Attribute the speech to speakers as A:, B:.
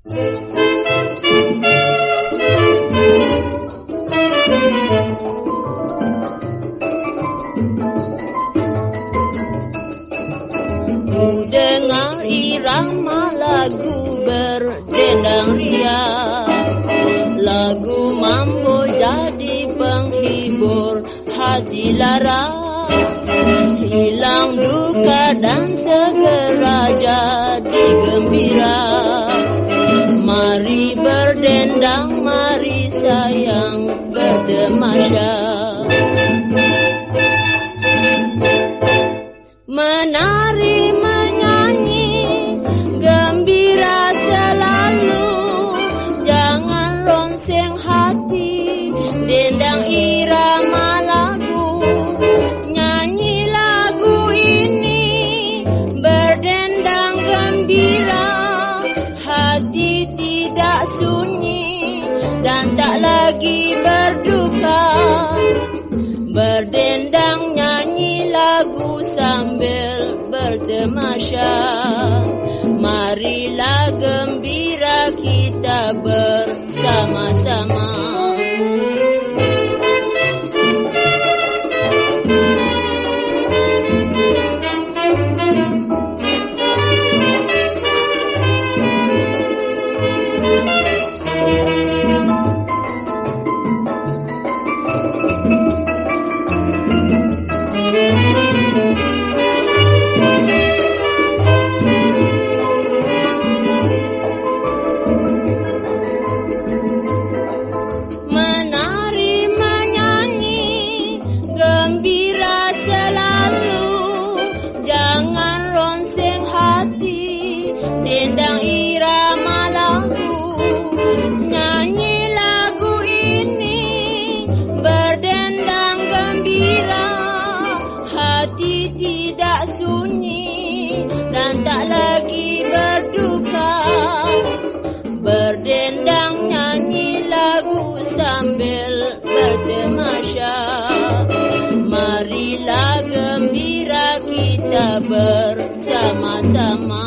A: Ku dengar irama lagu berdendang ria, Lagu mampu jadi penghibur hati lara. Hilang duka dan segera undang mari sayang berdemasya. Menang good. bersama-sama.